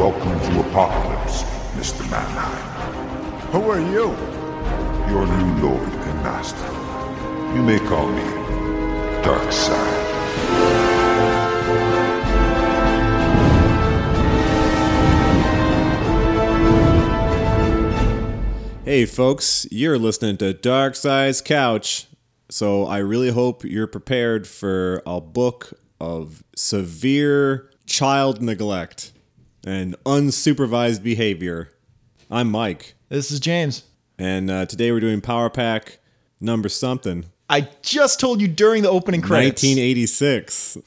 Welcome to Apokolips, Mr. Mannheim. Who are you? Your new lord and master. You may call me Darkseid. Hey, folks, you're listening to Darkseid's Couch. So I really hope you're prepared for a book of severe child neglect and unsupervised behavior. I'm Mike, This is James. and uh, today we're doing Power Pack number something. I just told you during the opening credits. 1986.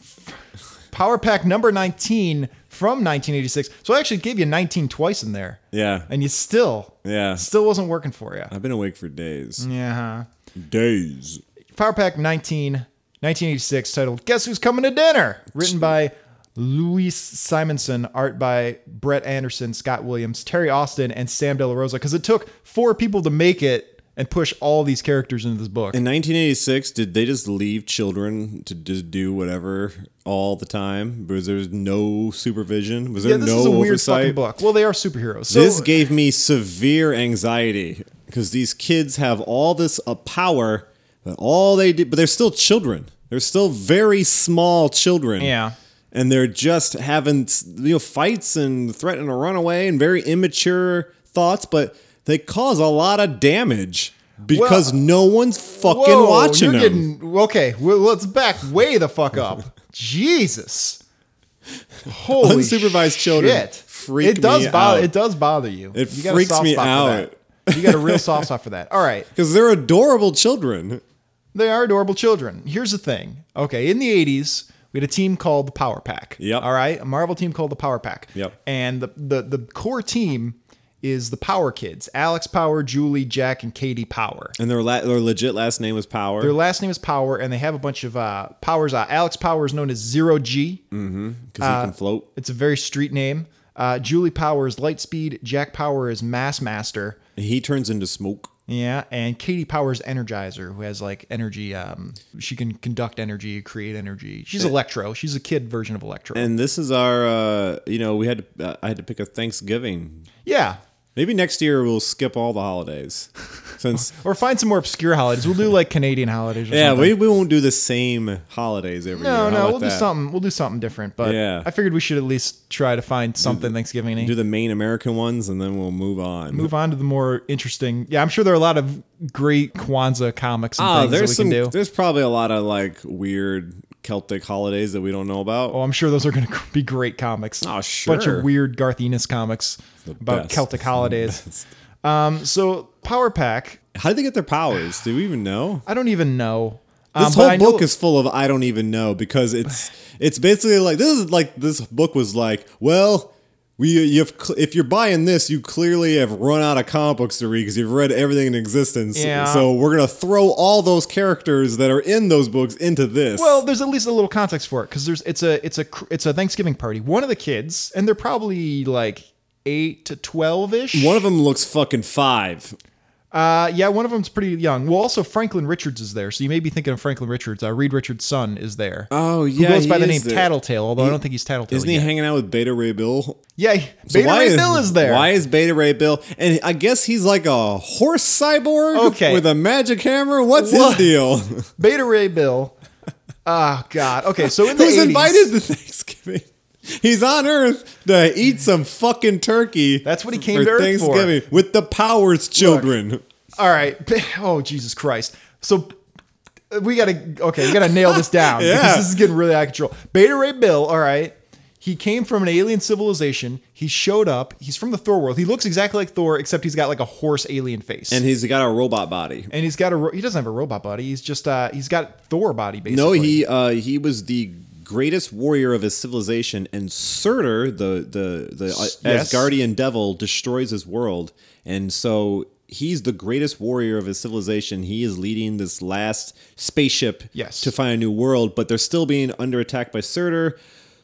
Power Pack number 19 from 1986. So I actually gave you 19 twice in there. Yeah. And you still, Yeah. still wasn't working for you. I've been awake for days. Yeah. Days. Power Pack 19, 1986, titled Guess Who's Coming to Dinner? Written by Louise Simonson, art by Brent Anderson, Scott Williams, Terry Austin, and Sam De La Rosa. Because it took four people to make it and push all these characters into this book. In 1986, did they just leave children to just do whatever all the time? Was there no supervision? Was there yeah, this no is a weird fucking book. Well, they are superheroes. So, this gave me severe anxiety because these kids have all this uh, power, but all they do, but they're still children. They're still very small children. Yeah. And they're just having you know fights and threatening to run away and very immature thoughts, but they cause a lot of damage because Well- no one's fucking Whoa, watching you're them. getting okay. Well, let's back way the fuck up. Jesus, holy Unsupervised children shit. freak it does me bother. out. It does bother you. It you got freaks me out. You got a real soft spot for that. All right, Because they're adorable children. they are adorable children. Here's the thing. Okay, in the '80s, we had a team called the Power Pack. Yep. All right, a Marvel team called the Power Pack. Yep. And the the the core team is the Power Kids: Alex Power, Julie, Jack, and Katie Power. And their, la- their legit last name was Power. Their last name is Power, and they have a bunch of uh, powers. Uh, Alex Power is known as Zero G. Because he uh, can float. It's a very street name. Uh, Julie Power is Lightspeed. Jack Power is Mass Master. He turns into smoke. Yeah, and Katie Powers Energizer, who has like energy. Um, she can conduct energy, create energy. She's Electro. She's a kid version of Electro. And this is our, uh, you know, we had to, uh, I had to pick a Thanksgiving. yeah, Maybe next year we'll skip all the holidays, since or find some more obscure holidays. We'll do like Canadian holidays. Or yeah, something. we, we won't do the same holidays every year. No, no, we'll do something. We'll do something different. But Yeah. I figured we should at least try to find something Thanksgiving. Do the main American ones, and then we'll move on. move on to the more interesting. Yeah, I'm sure there are a lot of great Kwanzaa comics and ah, that we there's some. can do. There's probably a lot of like weird Celtic holidays that we don't know about. Oh, I'm sure those are going to be great comics. Oh, Bunch of weird Garth Ennis comics about best. Celtic holidays. Um, so Power Pack, How did they get their powers? Do we even know? I don't even know. Um, This I whole book know- is full of I don't even know because it's it's basically like this is like this book was like well we you've if you're buying this you clearly have run out of comic books to read because you've read everything in existence Yeah. so we're gonna throw all those characters that are in those books into this Well, there's at least a little context for it because there's it's a it's a it's a Thanksgiving party. One of the kids, and they're probably like eight to twelve ish. one of them looks fucking five Uh, yeah, one of them's pretty young. Well, also Franklin Richards is there, so you may be thinking of Franklin Richards. Uh, Reed Richards' son is there. Oh, who yeah, goes by the name is there. Tattletale. Although I don't think he's Tattletale. isn't he yet. hanging out with Beta Ray Bill Yeah, So Beta Ray Bill is there. Why is Beta Ray Bill? And I guess he's like a horse cyborg Okay. with a magic hammer. What's What? his deal? Beta Ray Bill. Oh God. Okay, so in the Who's 80s invited to Thanksgiving? He's on Earth to eat some fucking turkey. That's what he came for to Earth for. Thanksgiving with the Powers children. All right. Oh Jesus Christ. So we gotta okay, we gotta nail this down Yeah. because this is getting really out of control. Beta Ray Bill. All right. He came from an alien civilization. He showed up. He's from the Thor world. He looks exactly like Thor, except he's got like a horse alien face. And he's got a robot body. and he's got a ro- he doesn't have a robot body. He's just uh he's got Thor body basically. No, he uh, he was the greatest warrior of his civilization, and Surtur, the the the uh, Yes. Asgardian devil, destroys his world, and so he's the greatest warrior of his civilization. He is leading this last spaceship Yes. to find a new world, but they're still being under attack by Surtur.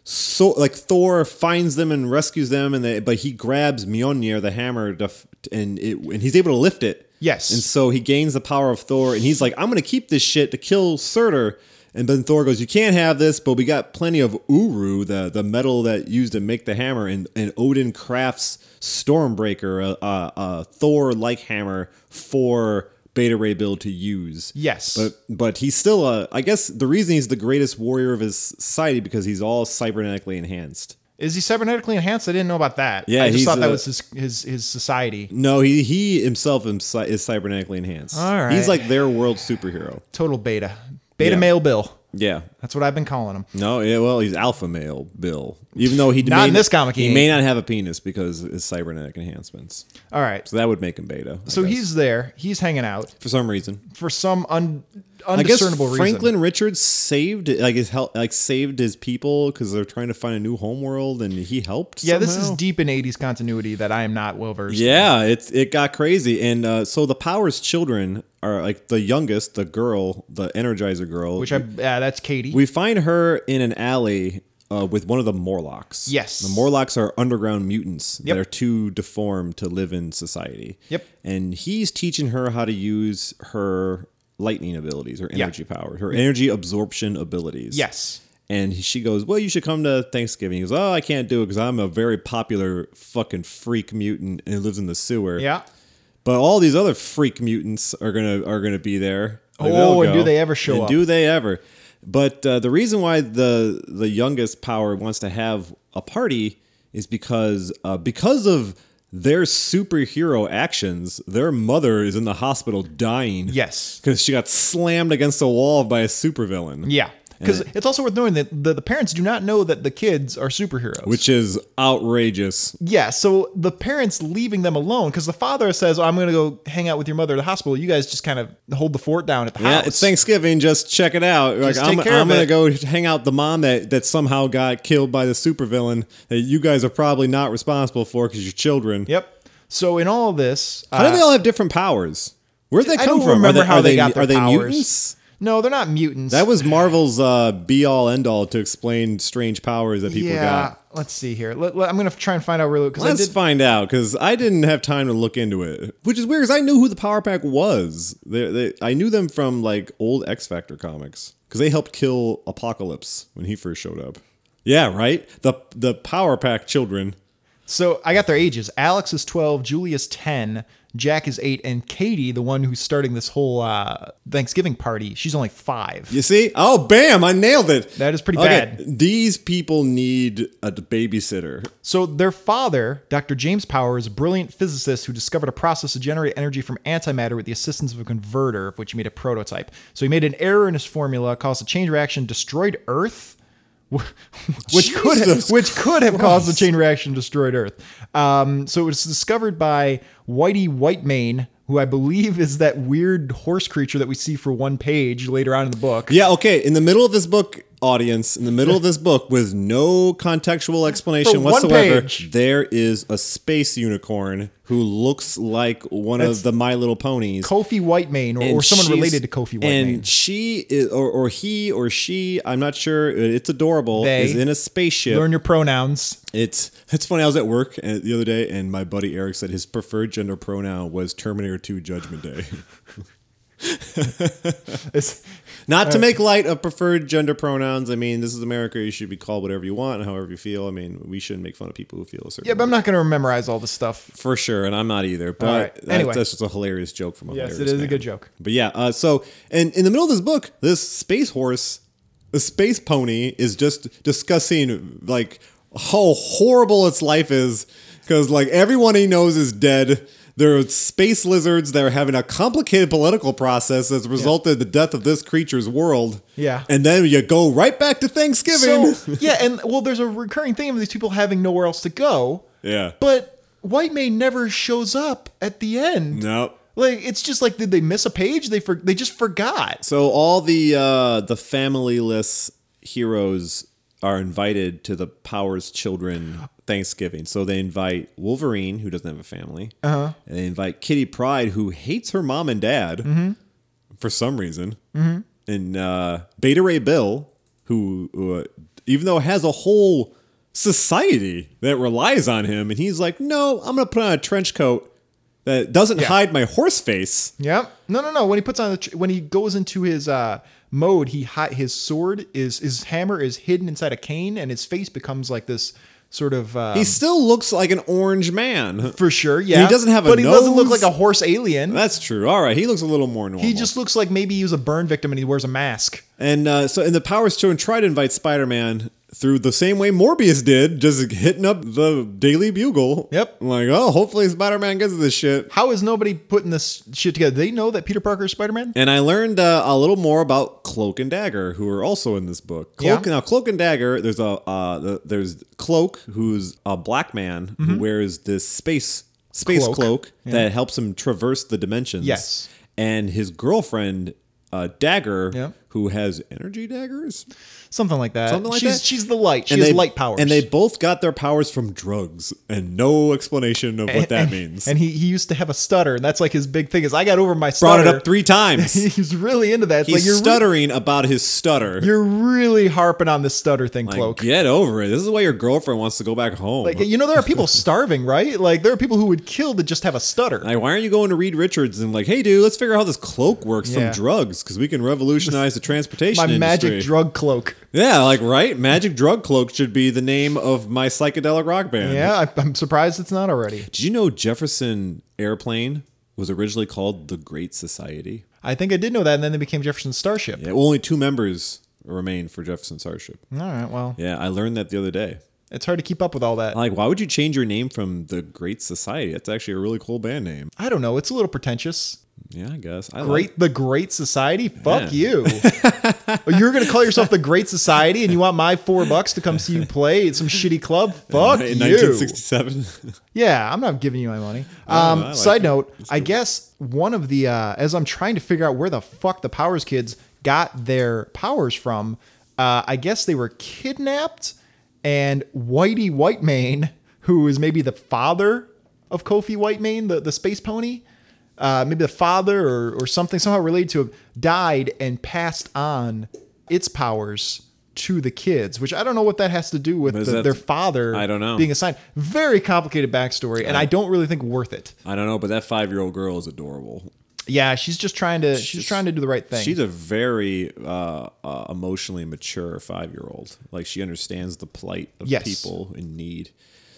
So, like Thor finds them and rescues them, and they, but he grabs Mjolnir, the hammer, to, and it, and he's able to lift it. Yes. And so he gains the power of Thor, and he's like, "I'm gonna keep this shit to kill Surtur." And then Thor goes, "You can't have this, but we got plenty of uru, the the metal that used to make the hammer." And, and Odin crafts Stormbreaker, a, a, a Thor like hammer for Beta Ray Bill to use. Yes. but but he's still a. I guess the reason he's the greatest warrior of his society because he's all cybernetically enhanced. Is he cybernetically enhanced? I didn't know about that. Yeah, I just thought that was his his his society. No, he he himself is is cybernetically enhanced. All right. he's like their world superhero. Total beta. Beta Yeah. male Bill. Yeah. That's what I've been calling him. No, yeah, well, he's alpha male Bill. Even though he Not may in this comic, he he may not have a penis because of his cybernetic enhancements. All right. So that would make him beta. I So guess. he's there. He's hanging out for some reason. for some un, I guess Franklin reason. Richards saved like his help, like saved his people because they're trying to find a new homeworld, and he helped. Yeah, this is deep in 80s continuity that I am not well versed in. Yeah, it's it got crazy, and uh, so the Powers children are like the youngest, the girl, the Energizer girl, Which I, yeah, that's Katie. We find her in an alley uh, with one of the Morlocks. Yes. The Morlocks are underground mutants Yep. that are too deformed to live in society. Yep. And he's teaching her how to use her lightning abilities, her Yeah. energy power, her energy absorption abilities. yes. And she goes, Well, you should come to Thanksgiving. He goes, Oh, I can't do it because I'm a very popular fucking freak mutant and lives in the sewer. Yeah. But all these other freak mutants are gonna are gonna be there. Like, Oh, and do they ever show And up? Do they ever? But uh, the reason why the the youngest power wants to have a party is because uh, because of their superhero actions, their mother is in the hospital dying. Yes. because she got slammed against a wall by a supervillain. Yeah. Because it's also worth knowing that the, the parents do not know that the kids are superheroes. which is outrageous. yeah, so the parents leaving them alone because the father says, oh, "I'm going to go hang out with your mother at the hospital. You guys just kind of hold the fort down at the Yeah, house." it's Thanksgiving. Just check it out. Like I'm, care I'm gonna it. go hang out the mom that that somehow got killed by the supervillain that you guys are probably not responsible for because you're children. Yep. So in all this, How do uh, they all have different powers? Where'd they come from? remember are they, how are they they, got their are they powers. mutants? No, they're not mutants. That was Marvel's uh, be all end all to explain strange powers that people yeah. got. Let's see here. Let, let- I'm going to try and find out really because I Let's did. find out because I didn't have time to look into it, which is weird because I knew who the Power Pack was. They, they, I knew them from like old X Factor comics because they helped kill Apocalypse when he first showed up. Yeah, right. The the Power Pack children. So I got their ages. Alex is 12, Julia's 10, Jack is 8, and Katie, the one who's starting this whole uh, Thanksgiving party, she's only 5. You see? Oh, bam! I nailed it. That is pretty Okay, bad. These people need a babysitter. So their father, Dr. James Power, is a brilliant physicist who discovered a process to generate energy from antimatter with the assistance of a converter, of which he made a prototype. So he made an error in his formula, caused a chain reaction, destroyed Earth, which could have, which could have caused a chain reaction, destroyed Earth. Um, so it was discovered by Whitey Whitemane, who I believe is that weird horse creature that we see for one page later on in the book. Yeah. Okay. In the middle of this book, audience, in the middle of this book, with no contextual explanation whatsoever, page. there is a space unicorn who looks like one That's of the My Little Ponies. Kofi Whitemane, or, or someone related to Kofi Whitemane. And she is, or, or he or she, I'm not sure. It's adorable. They. is in a spaceship. Learn your pronouns. It's it's funny. I was at work uh, the other day, and my buddy Eric said his preferred gender pronoun was Terminator 2 Judgment Day. It's, Not Uh, to make light of preferred gender pronouns. I mean, this is America. You should be called whatever you want however you feel. I mean, we shouldn't make fun of people who feel a certain yeah, but I'm way. not going to memorize all this stuff. for sure. And I'm not either. But right. that- Anyway. that's just a hilarious joke from a Yes, hilarious it is a good joke. But yeah, uh, so and in the middle of this book, this space horse, the space pony, is just discussing like how horrible its life is because like everyone he knows is dead. There are space lizards that are having a complicated political process that's resulted in the death of this creature's world. Yeah. and then you go right back to Thanksgiving. So yeah, and well, there's a recurring thing of these people having nowhere else to go. yeah, But Whitemane never shows up at the end. no. Like it's just like did they miss a page? They for, they just forgot. So all the uh, the familyless heroes are invited to the Powers Children Thanksgiving. So they invite Wolverine, who doesn't have a family. Uh-huh. And they invite Kitty Pryde, who hates her mom and dad for some reason. Mm-hmm. And uh, Beta Ray Bill, who uh, even though has a whole society that relies on him, and he's like, no, I'm gonna put on a trench coat that doesn't Yeah. hide my horse face. Yep. No, no, no. When he puts on the tr- when he goes into his uh, mode, he hi- his sword is his hammer is hidden inside a cane, and his face becomes like this sort of. Um, He still looks like an orange man. for sure, yeah. He doesn't have a but he doesn't look like a horse alien. That's true. All right, he looks a little more normal. he just looks like maybe he was a burn victim and he wears a mask. and uh, so, and the Powers Children try to invite Spider-Man through the same way Morbius did, just hitting up the Daily Bugle. Yep. Like, oh, hopefully Spider-Man gets this shit. How is nobody putting this shit together? They know that Peter Parker is Spider Man. And I learned uh, a little more about Cloak and Dagger, who are also in this book. Cloak, Yeah. Now, Cloak and Dagger, there's a uh, the, there's Cloak, who's a black man who wears this space space Mm-hmm. Cloak. cloak, that helps him traverse the dimensions. Yes. and his girlfriend. Uh, Dagger, Yeah. Who has energy daggers, Something like that. Something like she's that? she's the light. She and has they light powers. and they both got their powers from drugs, and no explanation of what that and, means. And he, he used to have a stutter, and that's like his big thing is I got over my stutter. Brought it up three times. He's really into that. It's He's like you're re- stuttering about his stutter. you're really harping on this stutter thing, Like, cloak. get over it. This is why your girlfriend wants to go back home. Like you know, there are people starving, right? Like there are people who would kill to just have a stutter. Like, why aren't you going to Reed Richards and like, hey, dude, let's figure out how this cloak works Yeah. from drugs because we can revolutionize the transportation my industry. magic drug cloak. Yeah, like right, magic drug cloak should be the name of my psychedelic rock band. Yeah, I, I'm surprised it's not already. Did you know Jefferson Airplane was originally called the Great Society? I think I did know that, and then they became Jefferson Starship. Yeah, only two members remain for Jefferson Starship. All right, well, Yeah, I learned that the other day. it's hard to keep up with all that. Like, why would you change your name from the Great Society? That's actually a really cool band name. I don't know. It's a little pretentious. Yeah, I guess. I Great, Like, the Great Society. Fuck Yeah. you. You're gonna call yourself the Great Society, and you want my four bucks to come see you play at some shitty club? Fuck in you. 1967. Yeah, I'm not giving you my money. Oh, Um, like side it. note, I guess one of the uh, as I'm trying to figure out where the fuck the Powers kids got their powers from, uh, I guess they were kidnapped, and Whitey Whitemane, who is maybe the father of Kofi Whitemane, the the space pony. Uh, maybe the father or, or something somehow related to him died and passed on its powers to the kids, which I don't know what that has to do with the, their father I don't know. being assigned. Very complicated backstory, and I don't really think worth it. I don't know, but that five year old girl is adorable. Yeah, she's just trying to she's, just- trying to do the right thing. She's a very uh, uh, emotionally mature five year old. Like, she understands the plight of Yes. people in need.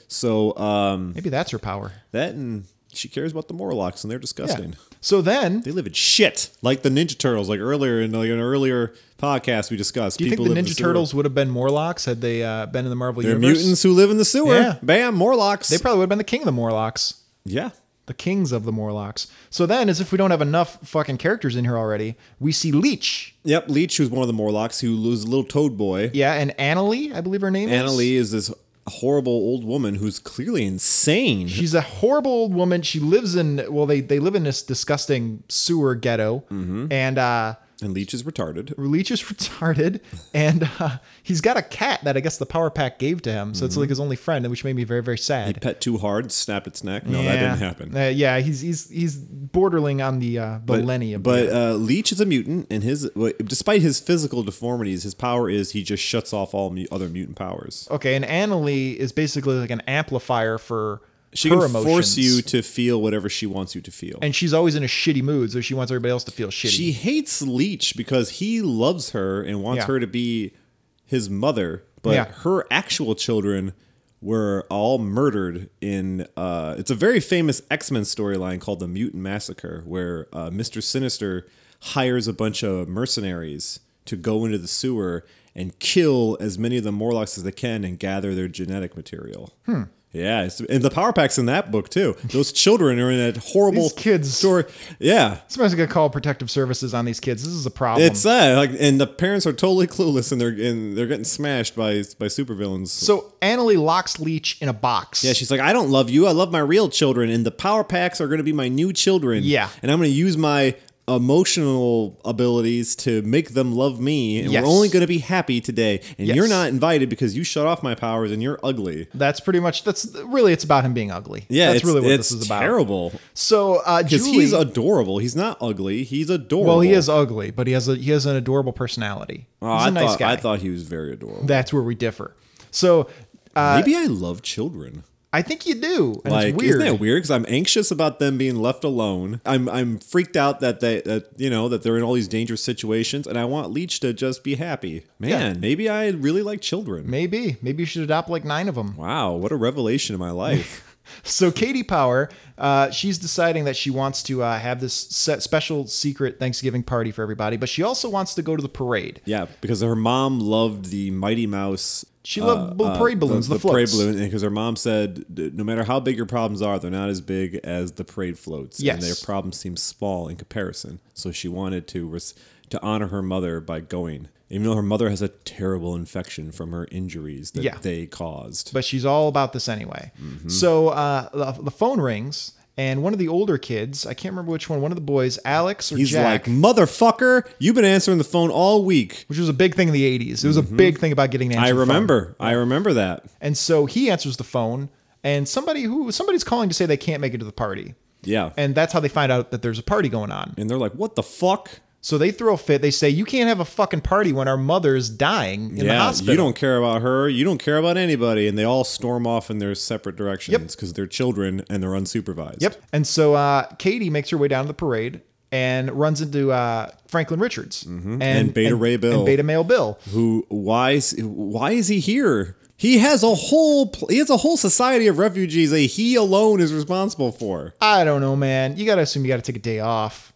So, um, Maybe that's her power. that and she cares about the Morlocks, and they're Yeah. disgusting. So then, They live in shit, like the Ninja Turtles. Like earlier in like an earlier podcast, we discussed. do you think the Ninja sewer. Turtles would have been Morlocks had they uh, been in the Marvel They're universe? mutants who live in the sewer. Yeah. Bam, Morlocks. They probably would have been the king of the Morlocks. yeah. The kings of the Morlocks. So then, as if we don't have enough fucking characters in here already, we see Leech. Yep, Leech, who's one of the Morlocks, who was a little toad boy. Yeah, and Annalee, I believe her name is. Annalee is this horrible old woman who's clearly insane. She's a horrible old woman. She lives in well, they they live in this disgusting sewer ghetto, Mm-hmm. and uh, and Leech is retarded. Leech is retarded, and uh, he's got a cat that I guess the Power Pack gave to him. So it's like his only friend, which made me very very sad. He pet too hard, snapped its neck. No, that didn't happen. Uh, yeah, he's he's he's bordering on the uh, the But, but uh, Leech is a mutant, and his despite his physical deformities, his power is he just shuts off all mu- other mutant powers. okay, and Annalee is basically like an amplifier for She can emotions. force you to feel whatever she wants you to feel. and she's always in a shitty mood, so she wants everybody else to feel shitty. She hates Leech because he loves her and wants Yeah. her to be his mother, but Yeah. her actual children were all murdered in uh, it's a very famous X-Men storyline called the Mutant Massacre where uh, Mr. Sinister hires a bunch of mercenaries to go into the sewer and kill as many of the Morlocks as they can and gather their genetic material. Hmm. Yeah, it's, and the power packs in that book too. Those children are in that horrible These kids- story. Yeah, Somebody's gonna call protective services on these kids. This is a problem. it's uh, like, and the parents are totally clueless, and they're and they're getting smashed by by supervillains. so Annalee locks Leech in a box. yeah, she's like, I don't love you. I love my real children, and the power packs are going to be my new children. Yeah. and I'm going to use my emotional abilities to make them love me, and Yes. we're only going to be happy today. And Yes. you're not invited because you shut off my powers, and you're ugly. That's pretty much that's really it's about him being ugly. Yeah, that's it's, really what it's this is about. Terrible So uh, because he's adorable. He's not ugly. He's adorable. well, he is ugly, but he has a he has an adorable personality. Oh, he's a I nice thought guy. I thought he was very adorable. that's where we differ. So uh, Maybe I love children. I think you do, and like, it's weird. isn't that weird? Because I'm anxious about them being left alone. I'm I'm freaked out that they that you know that they're in all these dangerous situations, and I want Leech to just be happy. Man, Yeah. maybe I really like children. Maybe, maybe you should adopt like nine of them. Wow, what a revelation in my life. So Katie Power, uh, she's deciding that she wants to uh, have this set special secret Thanksgiving party for everybody, but she also wants to go to the parade. yeah, because her mom loved the Mighty Mouse. She loved bal- parade balloons, the, parade floats. balloon, because her mom said, no matter how big your problems are, they're not as big as the parade floats, Yes. and their problems seem small in comparison. So she wanted to res- to honor her mother by going, even though her mother has a terrible infection from her injuries that Yeah. they caused. But she's all about this anyway. Mm-hmm. So uh, the, the phone rings, and one of the older kids, I can't remember which one, one of the boys, Alex or He's Jack, like, "Motherfucker, you've been answering the phone all week." which was a big thing in the 80s. It was a big thing about getting an answer Mm-hmm. I phone. remember. I remember that. And so he answers the phone, and somebody who somebody's calling to say they can't make it to the party. Yeah. And that's how they find out that there's a party going on. and they're like, "What the fuck?" So they throw a fit. They say, You can't have a fucking party when our mother's dying in the yeah, hospital. you don't care about her. You don't care about anybody, and they all storm off in their separate directions because they're children and they're unsupervised. Yep. And so uh, Katie makes her way down to the parade and runs into uh, Franklin Richards and, Mm-hmm. And Beta Ray Bill. And Beta Male Bill. Who? Why? Is, why is he here? He has a whole. pl- He has a whole society of refugees that he alone is responsible for. I don't know, man. You got to assume you got to take a day off.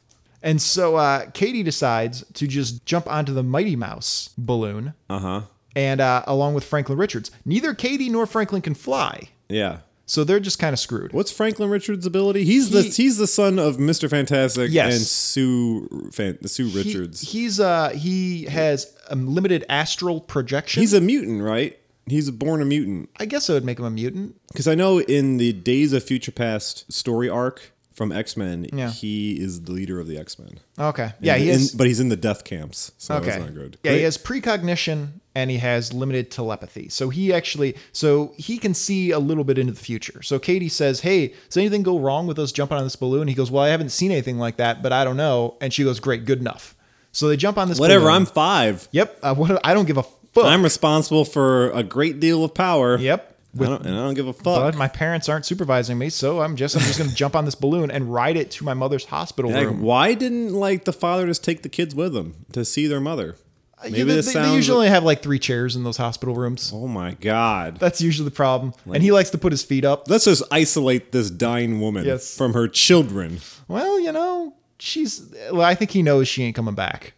And so uh, Katie decides to just jump onto the Mighty Mouse balloon. Uh huh. And uh, along with Franklin Richards, neither Katie nor Franklin can fly. Yeah. So they're just kind of screwed. What's Franklin Richards' ability? He's the he's the son of Mister Fantastic Yes. and Sue Fan, Sue He- Richards. he's uh he has a limited astral projection. he's a mutant, right? He's born a mutant. I guess I would make him a mutant. Because I know in the Days of Future Past story arc from X Men, Yeah. he is the leader of the X Men. Okay. Yeah, he In- is. but he's in the death camps, so okay. that's not good. Yeah, Great. he has precognition and he has limited telepathy. So he actually, so he can see a little bit into the future. So Katie says, "Hey, does anything go wrong with us jumping on this balloon?" He goes, "Well, I haven't seen anything like that, but I don't know." And she goes, "Great, good enough." So they jump on this. Whatever. balloon. I'm five. Yep. Uh, what, I don't give a fuck. I'm responsible for a great deal of power. Yep. I don't, and I don't give a fuck. But my parents aren't supervising me, so I'm just I'm just gonna jump on this balloon and ride it to my mother's hospital Like, room. why didn't like the father just take the kids with him to see their mother? Uh, Maybe Yeah, they, this they- sounds. they usually have like three chairs in those hospital rooms. oh my god. That's usually the problem. and he likes to put his feet up. Let's just isolate this dying woman Yes. from her children. Well, you know, she's. Well, I think he knows she ain't coming back.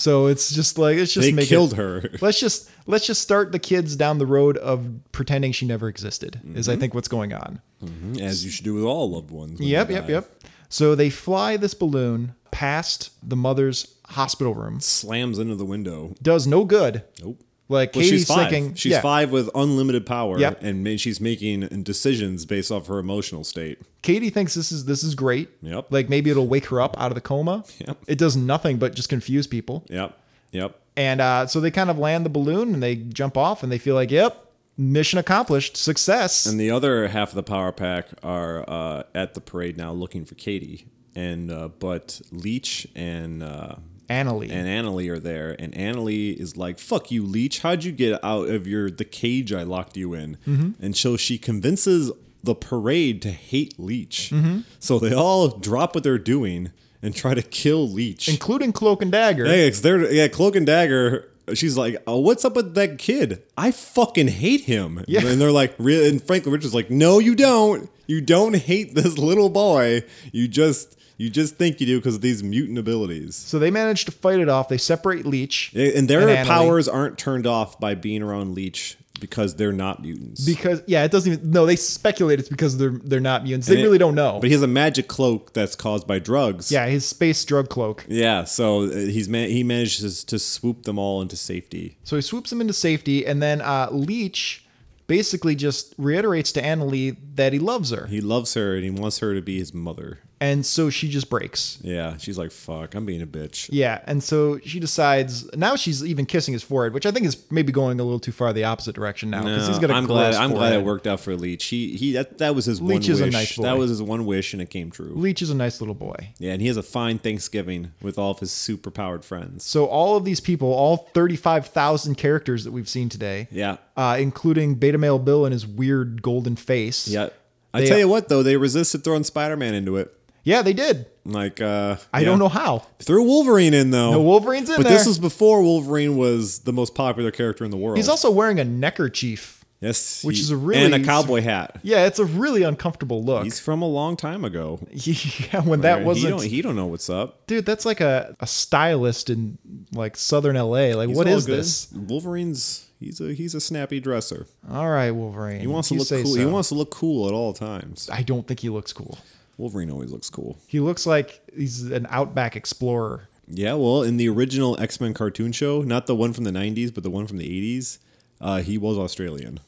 So it's just like it's just They make killed it- her. Let's just let's just start the kids down the road of pretending she never existed. Is Mm-hmm. I think what's going on. As you should do with all loved ones. Yep, yep, yep. So they fly this balloon past the mother's hospital room. Slams into the window. Does no good. Nope. Like Well, Katie's she's five. thinking, she's yeah, five with unlimited power, Yep. and she's making decisions based off her emotional state. Katie thinks this is this is great. Yep. Like maybe it'll wake her up out of the coma. Yep. It does nothing but just confuse people. Yep. Yep. And uh, so they kind of land the balloon and they jump off and they feel like, yep, mission accomplished, success. And the other half of the power pack are uh, at the parade now looking for Katie, and uh, but Leech and uh, Annalee. and Annalee are there, and Annalee is like, "Fuck you, Leech! How'd you get out of your the cage I locked you in?" Mm-hmm. And so she convinces the parade to hate Leech. Mm-hmm. So they all drop what they're doing and try to kill Leech. including Cloak and Dagger. It's there. Yeah, Cloak and Dagger. She's like, oh, "What's up with that kid? I fucking hate him." Yeah. And they're like, "Really?" And Franklin Richards is like, "No, you don't. You don't hate this little boy. You just, you just think you do because of these mutant abilities." So they manage to fight it off. They separate Leech. And their And powers aren't turned off by being around Leech because they're not mutants. Because yeah, it doesn't even no, they speculate it's because they're they're not mutants. They And it- really don't know. But he has a magic cloak that's caused by drugs. yeah, his space drug cloak. Yeah. So uh, he's man- he manages to swoop them all into safety. So he swoops them into safety, and then uh, Leech basically just reiterates to Annalee that he loves her. He loves her and he wants her to be his mother. And so she just breaks. Yeah, she's like, "Fuck, I'm being a bitch." Yeah, and so she decides. Now she's even kissing his forehead, which I think is maybe going a little too far the opposite direction now because he's got a I'm glad. I'm glad it worked out for Leech. He he. That that was his Leech one is a wish. nice boy. That was his one wish, and it came true. Leech is a nice little boy. Yeah, and he has a fine Thanksgiving with all of his super powered friends. So all of these people, all thirty-five thousand characters that we've seen today, Yeah, uh, including Beta Male Bill and his weird golden face. yeah. I tell you what, though, they resisted throwing Spider Man into it. Yeah, they did. Like, uh, I yeah. don't know how. Threw Wolverine in though. No Wolverine's in but there. this was before Wolverine was the most popular character in the world. He's also wearing a neckerchief. yes, which he- is a really- and a cowboy hat. Yeah, it's a really uncomfortable look. He's from a long time ago. yeah, when that He wasn't, don't, he don't know what's up. dude. That's like a, a stylist in like Southern LA. Like, He's what is good. this? Wolverine's he's a he's a snappy dresser. All right, Wolverine. He wants to look cool. He wants to look cool at all times. I don't think he looks cool. Wolverine always looks cool. He looks like he's an outback explorer. Yeah, well, in the original X Men cartoon show, not the one from the '90s, but the one from the '80s, uh, he was Australian.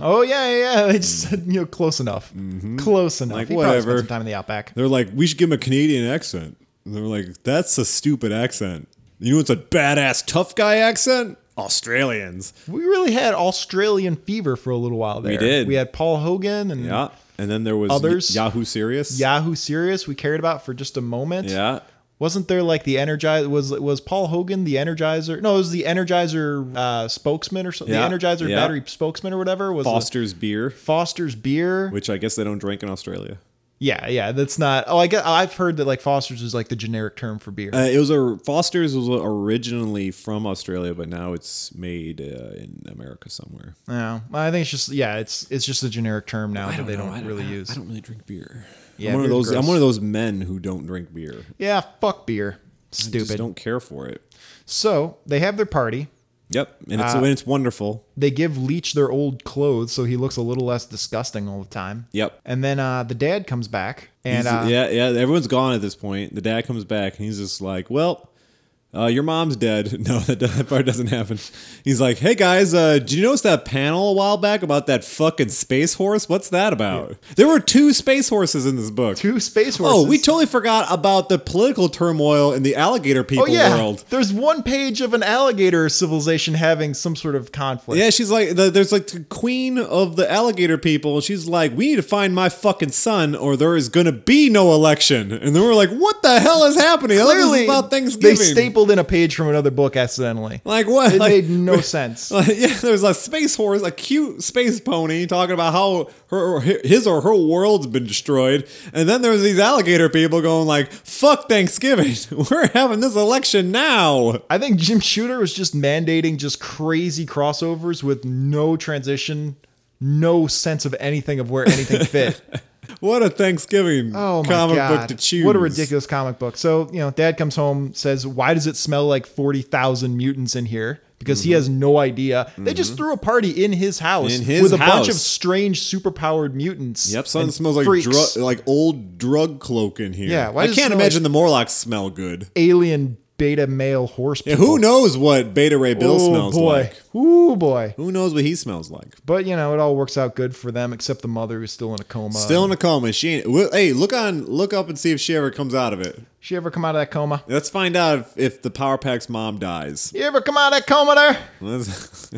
Oh yeah, yeah, yeah. They just said you know close enough, close enough. Mm-hmm. Like, he whatever. some time in the outback. They're like, we should give him a Canadian accent. And they're like, that's a stupid accent. You know, it's a badass tough guy accent. Australians. We really had Australian fever for a little while there. We did. We had Paul Hogan and Yeah, and then there was Others? Yahoo Serious. Yahoo Serious. We cared about for just a moment. yeah. Wasn't there like the Energizer? Was was Paul Hogan the Energizer? No, it was the Energizer uh, spokesman or something. Yeah, The Energizer yeah. battery spokesman or whatever was Foster's beer, Foster's beer. which I guess they don't drink in Australia. Yeah, yeah. That's not. Oh, I get. I've heard that like Foster's is like the generic term for beer. Uh, it was a Foster's was originally from Australia, but now it's made uh, in America somewhere. no, I think it's just yeah. It's it's just a generic term now that they know. don't I really I use. I don't really drink beer. Yeah, I'm one of those. I'm one of those men who don't drink beer. Yeah, fuck beer. I just Stupid. don't care for it. So they have their party. Yep, and it's Uh, and it's wonderful. They give Leech their old clothes so he looks a little less disgusting all the time. Yep. And then uh, the dad comes back and uh, yeah, yeah. Everyone's gone at this point. The dad comes back and he's just like, "Well, uh, your mom's dead." No, that, that part doesn't happen. He's like, "Hey guys, uh, did you notice that panel a while back about that fucking space horse? What's that about?" There were two space horses in this book. two space horses. Oh, we totally forgot about the political turmoil in the alligator people Oh yeah, world. there's one page of an alligator civilization having some sort of conflict. Yeah, she's like, the, there's like the queen of the alligator people. She's like, we need to find my fucking son, or there is gonna be no election. And then we're like, what the hell is happening? Clearly, about they Thanksgiving. In a page from another book accidentally. like what? It Like- made no sense. like, yeah, there's a space horse, a cute space pony, talking about how her, his or her world's been destroyed, and then there's these alligator people going like, "Fuck Thanksgiving, we're having this election now." I think Jim Shooter was just mandating just crazy crossovers with no transition, no sense of anything of where anything fit. What a Thanksgiving Oh comic god! book to choose! What a ridiculous comic book. So you know, Dad comes home, says, "Why does it smell like forty thousand mutants in here?" Because he has no idea. They just threw a party in his house Mm-hmm. In his with a bunch of strange, superpowered mutants. Yep, something smells like drug, like old drug cloak in here. Yeah, why I can't imagine the Morlocks smell good. alien beta male horse. Yeah, who knows what Beta Ray Bill oh smells boy. like? Ooh boy. Who knows what he smells like? But you know, it all works out good for them, except the mother who's still in a coma. Still in a coma. She ain't. well, Hey, look on, look up and see if she ever comes out of it. she ever come out of that coma? Let's find out if, if the Power Pack's mom dies. You ever come out of that coma there? Let's,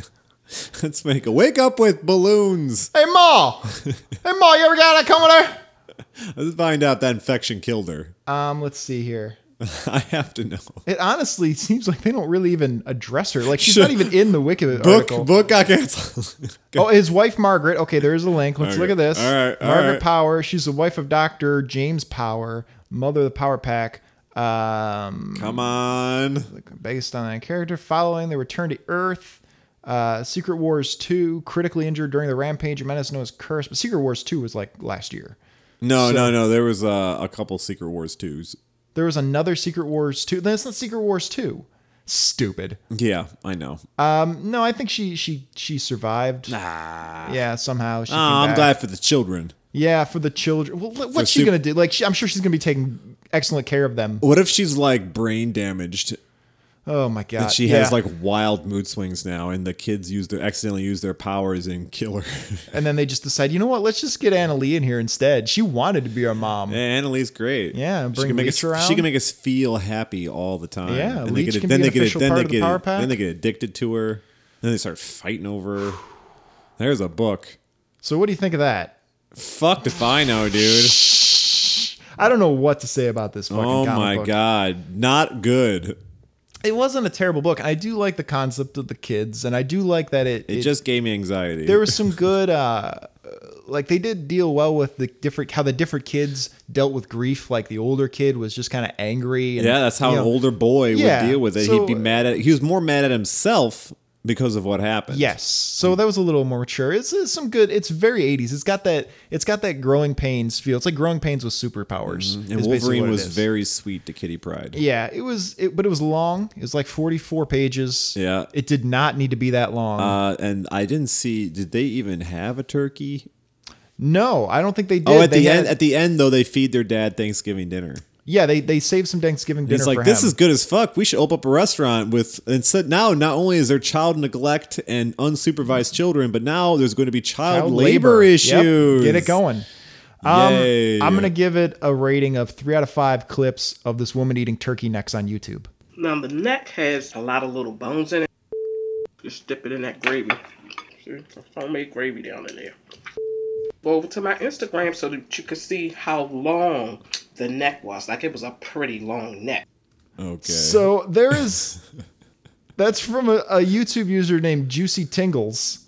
let's make a wake up with balloons. Hey Ma! hey Ma, you ever got out of that coma there? Let's find out that infection killed her. Um, let's see here. I have to know. It honestly seems like they don't really even address her. Like she's Sure. not even in the Wiki Book article. book got canceled. Oh, his wife Margaret. Okay, there's a link. Let's Okay. look at this. All right, all Margaret right. Power. She's the wife of Doctor James Power, mother of the Power Pack. Um, Come on. based on that character, following the return to Earth. Uh, Secret Wars 2, critically injured during the Rampage of Menace known as Curse. But Secret Wars 2 was like last year. No, So- no, no. There was uh, a couple Secret Wars twos. There was another Secret Wars 2. That's not Secret Wars 2. Stupid. Yeah, I know. Um, no, I think she she she survived. Nah. Yeah, somehow. She Oh, I'm back. glad for the children. Yeah, for the children. Well, what's she gonna do? Like, she, I'm sure she's gonna be taking excellent care of them. What if she's like brain damaged? Oh my god. And she Yeah. has like wild mood swings now, and the kids use their accidentally use their powers and kill her. and then they just decide, you know what? Let's just get Annalee in here instead. She wanted to be our mom. And Annalee's great. Yeah, she bring can make us. around. She can make us feel happy all the time. Yeah, and Leech they get, then they get then they of the get then they get addicted to her. Then they start fighting over. her. There's a book. So what do you think of that? Fucked if I know, dude. I don't know what to say about this fucking Oh my book. god, not good. It wasn't a terrible book. I do like the concept of the kids, and I do like that it. It, just gave me anxiety. there was some good. uh like they did deal well with the different how the different kids dealt with grief. Like the older kid was just kind of angry. And, yeah, that's how an know, older boy Yeah, would deal with it. so- He'd be mad at. He was more mad at himself because of what happened. Yes, so that was a little more mature. It's, it's some good. It's very 80s. It's got that. It's got that growing pains feel. It's like growing pains with superpowers. And is basically Wolverine was very sweet to Kitty Pryde. Yeah, it was. It, but it was long. It was like 44 pages. Yeah. it did not need to be that long. Uh, and I didn't see. Did they even have a turkey? no, I don't think they did. Oh, at They the had- end. At the end, though, they feed their dad Thanksgiving dinner. Yeah, they they saved some Thanksgiving dinner. He's like, for "This him. is good as fuck. We should open up a restaurant with." Instead, now not only is there child neglect and unsupervised children, but now there's going to be child, Child labor, Yep, issues. Get it going. Um, I'm gonna give it a rating of three out of five clips of this woman eating turkey necks on YouTube. Now the neck has a lot of little bones in it. Just dip it in that gravy. See, some homemade gravy down in there. Go over to my Instagram so that you can see how long the neck was. Like it was a pretty long neck. Okay. So there is. that's from a, a YouTube user named Juicy Tingles.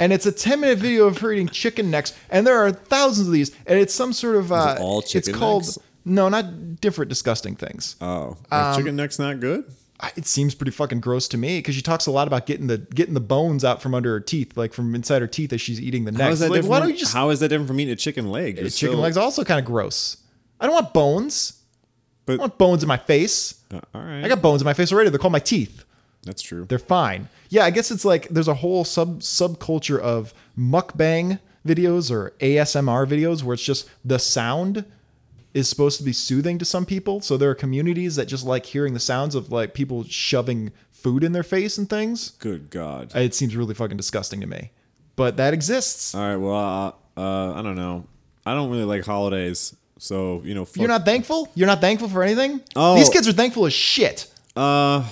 and it's a 10 minute video of her eating chicken necks. And there are thousands of these. And it's some sort of. Uh, it all It's called. necks? No, not different disgusting things. oh, um, chicken neck's not good. I- It seems pretty fucking gross to me because she talks a lot about getting the getting the bones out from under her teeth, like from inside her teeth as she's eating the necks. How is that like, different? why from- don't you just how is that different from eating a chicken leg? You're chicken still- legs? Also, kind of gross. I don't want bones. I But want bones in my face. uh, all right, I got bones in my face already. They're called my teeth. that's true. They're fine. Yeah, I guess it's like there's a whole sub subculture of mukbang videos or ASMR videos where it's just the sound is supposed to be soothing to some people. So there are communities that just like hearing the sounds of like people shoving food in their face and things. Good God. It seems really fucking disgusting to me. But that exists. all right. Well, uh, uh, I don't know. I don't really like holidays, so you know. Fuck. You're not thankful? You're not thankful for anything? Oh. These kids are thankful as shit. Uh,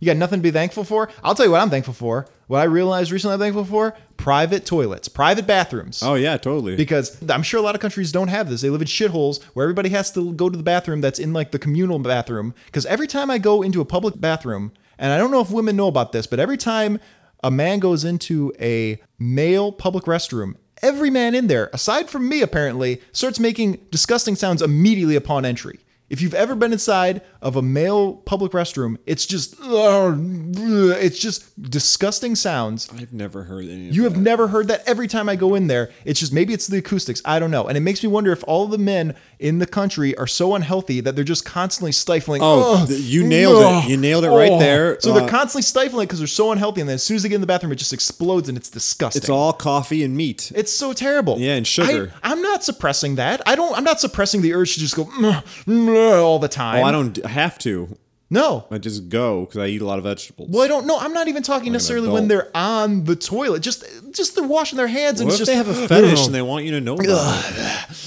You got nothing to be thankful for? I'll tell you what I'm thankful for. What I realized recently I'm thankful for? Private toilets, private bathrooms. oh yeah, totally. Because I'm sure a lot of countries don't have this. They live in shitholes where everybody has to go to the bathroom that's in like the communal bathroom. Because every time I go into a public bathroom, and I don't know if women know about this, but every time a man goes into a male public restroom, every man in there, aside from me apparently, starts making disgusting sounds immediately upon entry. If you've ever been inside of a male public restroom, it's just it's just disgusting sounds I've never heard any. Of you have that. never heard that every time I go in there. It's just maybe it's the acoustics. I don't know. And it makes me wonder if all the men in the country are so unhealthy that they're just constantly stifling. Oh, you nailed it. You nailed it right Oh. there. So Uh, they're constantly stifling because they're so unhealthy. And then as soon as they get in the bathroom, it just explodes and it's disgusting. It's all coffee and meat. It's so terrible. Yeah, and sugar. I, am not suppressing that. I don't. I'm not suppressing the urge to just go "Mm, mm," all the time. Oh, I don't have to. No. I just go because I eat a lot of vegetables. Well, I don't know. I'm not even talking necessarily when they're on the toilet. Just, just they're washing their hands and What it's if just they have a fetish and they want you to know about it?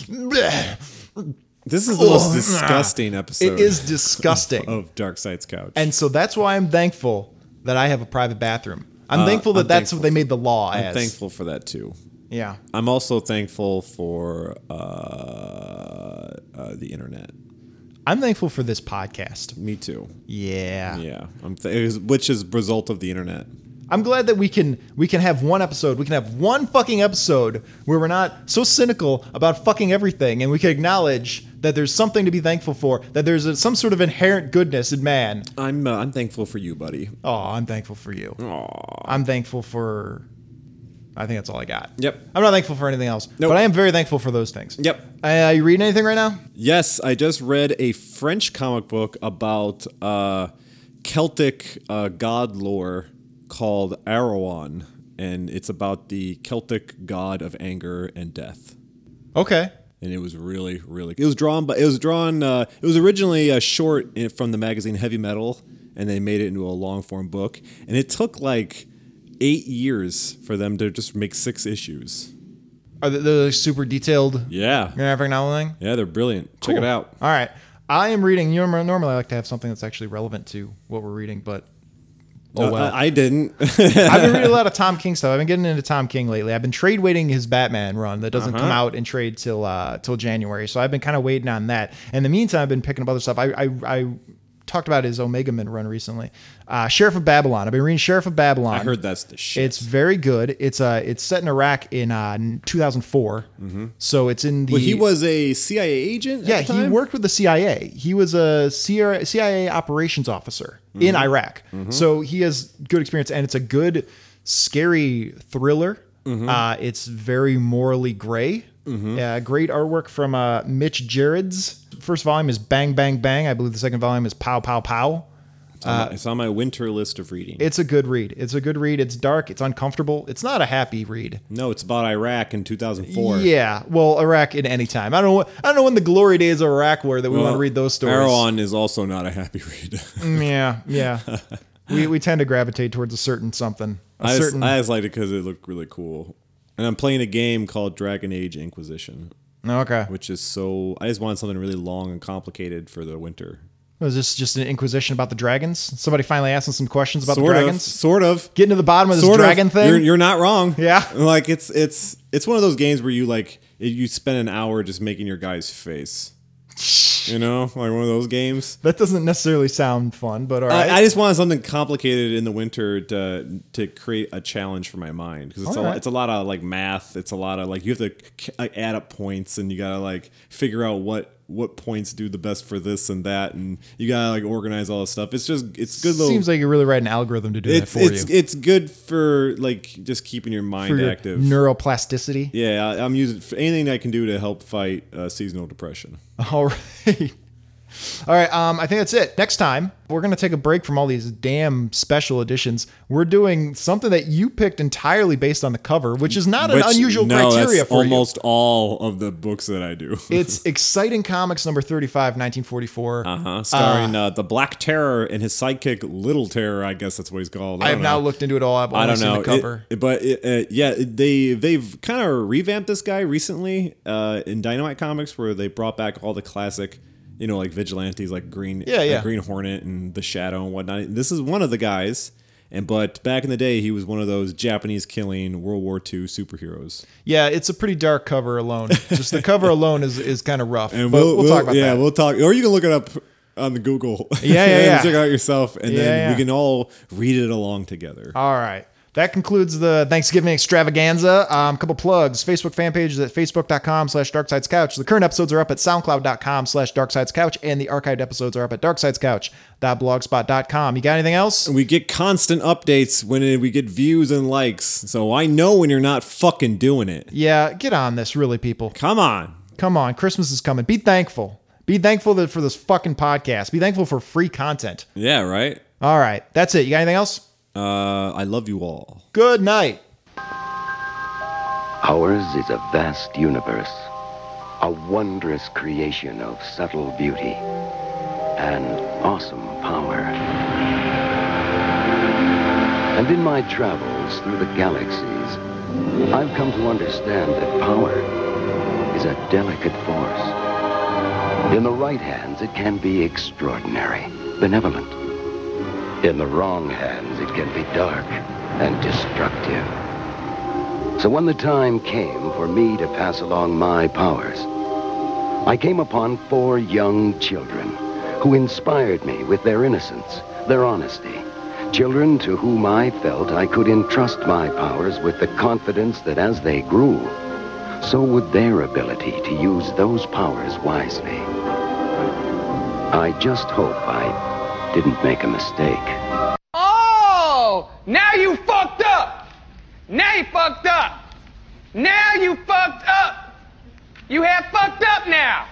Bleh. This is the most disgusting episode. It is disgusting. of Darkseid's couch. And so that's why I'm thankful that I have a private bathroom. I'm thankful that I'm that's thankful what they made the law I'm as. thankful for that too. Yeah. I'm also thankful for uh, uh, the internet. I'm thankful for this podcast. Me too. Yeah. Yeah, I'm th- which is a result of the internet. I'm glad that we can we can have one episode. We can have one fucking episode where we're not so cynical about fucking everything and we can acknowledge that there's something to be thankful for, that there's a, some sort of inherent goodness in man. I'm uh, I'm thankful for you, buddy. Oh, I'm thankful for you. Aw. I'm thankful for I think that's all I got. Yep. I'm not thankful for anything else, Nope. but I am very thankful for those things. Yep. Uh, you reading anything right now? Yes, I just read a French comic book about uh, Celtic uh, god lore called Arawan, and it's about the Celtic god of anger and death. Okay. and it was really, really. It was drawn, but it was drawn. Uh, it was originally a short from the magazine Heavy Metal, and they made it into a long form book, and it took like eight years for them to just make six issues. Are they the super detailed Yeah, graphic novel thing? yeah, they're brilliant. Check it Cool. out. All right. I am reading. You know, normally I like to have something that's actually relevant to what we're reading, but oh Uh, well. I, I didn't. I've been reading a lot of Tom King stuff. I've been getting into Tom King lately. I've been trade waiting his Batman run that doesn't Uh-huh. come out in trade till uh, till January. So I've been kind of waiting on that. In the meantime, I've been picking up other stuff. I I, I talked about his Omega Man run recently. Uh, Sheriff of Babylon. I've been reading Sheriff of Babylon. I heard that's the shit. It's very good. It's uh it's set in Iraq in uh 2004. So it's in the Well, he was a CIA agent. at yeah, he worked with the CIA. He was a CIA CIA operations officer in Mm-hmm. Iraq. So he has good experience, and it's a good, scary thriller. Mm-hmm. Uh, it's very morally gray. Uh, great artwork from uh, Mitch Gerads. First volume is Bang Bang Bang. I believe the second volume is Pow Pow Pow. It's on, my, it's on my winter list of reading. It's a good read. It's a good read. It's dark. It's uncomfortable. It's not a happy read. no, it's about Iraq in 2004. Yeah, well, Iraq in any time. I don't know. What, I don't know when the glory days of Iraq were that we want to read those stories. Erewhon is also not a happy read. Mm, Yeah, yeah. we we tend to gravitate towards a certain something. A I just, certain. I just liked it because it looked really cool. And I'm playing a game called Dragon Age Inquisition, okay. which is so. I just wanted something really long and complicated for the winter. Was this just an inquisition about the dragons? Somebody finally asking some questions about sort the of, dragons. sort of. Getting to the bottom of this Sort dragon of. thing. You're, you're not wrong. Yeah. Like it's it's it's one of those games where you like you spend an hour just making your guy's face. You know, like one of those games. that doesn't necessarily sound fun, but all right. I, I just wanted something complicated in the winter to to create a challenge for my mind because it's a, All lot- right. it's a lot of like math. It's a lot of like you have to like, add up points and you gotta like figure out what what points do the best for this and that and you gotta like organize all this stuff. It's just it's good little. Seems like you really write an algorithm to do it's that for it's you. it's good for like just keeping your mind for your active. neuroplasticity. yeah, I, I'm using anything I can do to help fight uh, seasonal depression. All right. All right, um, I think that's it. Next time, we're going to take a break from all these damn special editions. We're doing something that you picked entirely based on the cover, which is not an unusual no, criteria for you. almost all of the books that I do. It's Exciting Comics number 35, 1944. Uh-huh. Starring uh, the Black Terror and his sidekick Little Terror. I guess that's what he's called. I have don't now looked into it all. I've I don't seen know, the cover. It- but it, uh, yeah, they they've kind of revamped this guy recently uh, in Dynamite Comics, where they brought back all the classic, you know, like vigilantes like Green, Yeah, yeah. like Green Hornet and the Shadow and whatnot. This is one of the guys. And but back in the day, he was one of those Japanese killing World War II superheroes. yeah, it's a pretty dark cover alone. Just the cover alone is, is kind of rough. And but we'll, we'll, talk about yeah, that. we'll talk, or you can look it up on the Google. Yeah, yeah, yeah. Check it out yourself, and Yeah, then we can all read it along together. All right. That concludes the Thanksgiving extravaganza. Um, a couple plugs. Facebook fan page is at facebook.com slash darkseidscouch. The current episodes are up at soundcloud.com slash darkseidscouch, and the archived episodes are up at darkseidscouch.blogspot.com. You got anything else? We get constant updates when we get views and likes, so I know when you're not fucking doing it. Yeah, get on this, really, people. Come on. Come on. Christmas is coming. Be thankful. Be thankful that for this fucking podcast. Be thankful for free content. Yeah, right. All right. That's it. You got anything else? Uh, I love you all. Good night. Ours is a vast universe, a wondrous creation of subtle beauty and awesome power. And in my travels through the galaxies, I've come to understand that power is a delicate force. In the right hands, it can be extraordinary, benevolent. In the wrong hands, it can be dark and destructive. So when the time came for me to pass along my powers, I came upon four young children who inspired me with their innocence, their honesty. Children to whom I felt I could entrust my powers with the confidence that as they grew, so would their ability to use those powers wisely. I just hope I didn't make a mistake. Oh, now you fucked up. Now you fucked up. Now you fucked up. You have fucked up now.